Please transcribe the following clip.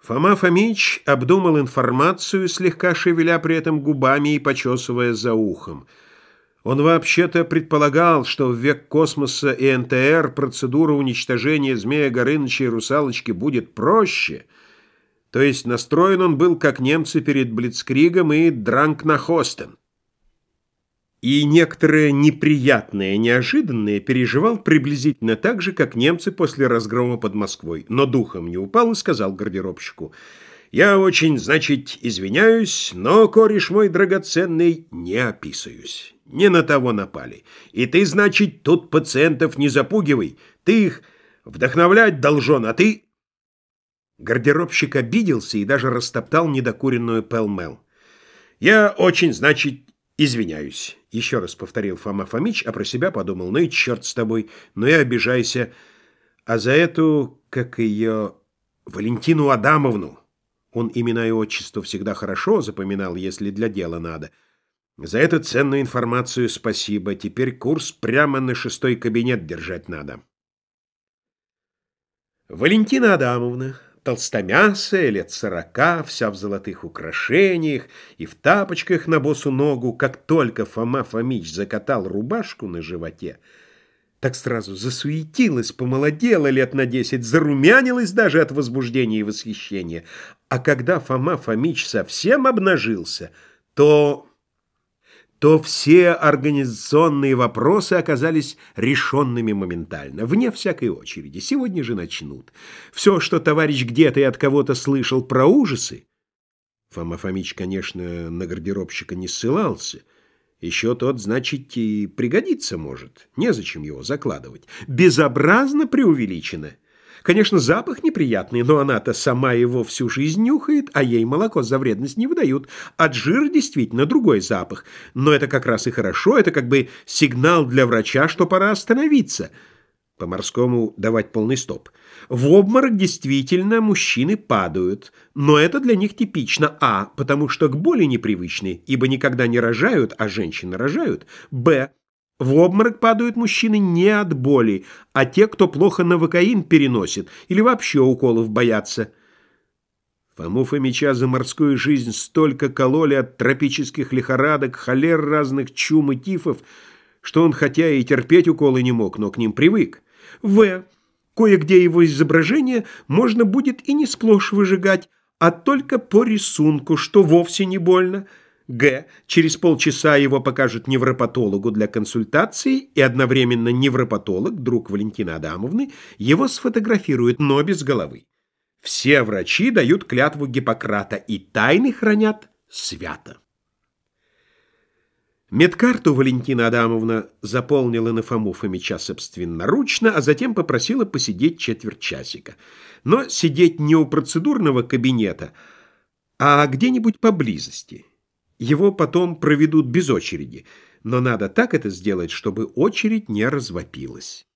Фома Фомич обдумал информацию, слегка шевеля при этом губами и почесывая за ухом. Он вообще-то предполагал, что в век космоса и НТР процедура уничтожения Змея Горыныча и Русалочки будет проще. То есть настроен он был, как немцы перед Блицкригом и Дранк на Хостен. И некоторые неприятные, неожиданные переживал приблизительно так же, как немцы после разгрома под Москвой. Но духом не упал и сказал гардеробщику, «Я очень, значит, извиняюсь, но, кореш мой драгоценный, не описываюсь. Не на того напали. И ты, значит, тут пациентов не запугивай. Ты их вдохновлять должен, а ты...» Гардеробщик обиделся и даже растоптал недокуренную пелмел. «Я очень, значит, извиняюсь». Еще раз повторил Фома Фомич, а про себя подумал, ну и черт с тобой, ну и обижайся. А за эту, как ее, Валентину Адамовну, он имена и отчество всегда хорошо запоминал, если для дела надо. За эту ценную информацию спасибо. Теперь курс прямо на шестой кабинет держать надо. Валентина Адамовна толстомясая, лет сорока, вся в золотых украшениях и в тапочках на босу ногу, как только Фома Фомич закатал рубашку на животе, так сразу засуетилась, помолодела лет на десять, зарумянилась даже от возбуждения и восхищения. А когда Фома Фомич совсем обнажился, то то все организационные вопросы оказались решенными моментально, вне всякой очереди. Сегодня же начнут. Все, что товарищ где-то и от кого-то слышал про ужасы, Фома Фомич, конечно, на гардеробщика не ссылался, еще тот, значит, и пригодится может, незачем его закладывать. Безобразно преувеличено. Конечно, запах неприятный, но она-то сама его всю жизнь нюхает, а ей молоко за вредность не выдают. От жира действительно другой запах. Но это как раз и хорошо, это как бы сигнал для врача, что пора остановиться. По-морскому давать полный стоп. В обморок действительно мужчины падают, но это для них типично. А, потому что к боли непривычны, ибо никогда не рожают, а женщины рожают. Б, в обморок падают мужчины не от боли, а те, кто плохо навокаин переносит или вообще уколов боятся. Фому Фомича за морскую жизнь столько кололи от тропических лихорадок, холер разных чум и тифов, что он хотя и терпеть уколы не мог, но к ним привык. В. Кое-где его изображение можно будет и не сплошь выжигать, а только по рисунку, что вовсе не больно – Г. Через полчаса его покажут невропатологу для консультации, и одновременно невропатолог, друг Валентины Адамовны, его сфотографирует, но без головы. Все врачи дают клятву Гиппократа и тайны хранят свято. Медкарту Валентина Адамовна заполнила на Фому Фомича собственноручно, а затем попросила посидеть четверть часика. Но сидеть не у процедурного кабинета, а где-нибудь поблизости. Его потом проведут без очереди, но надо так это сделать, чтобы очередь не развопилась.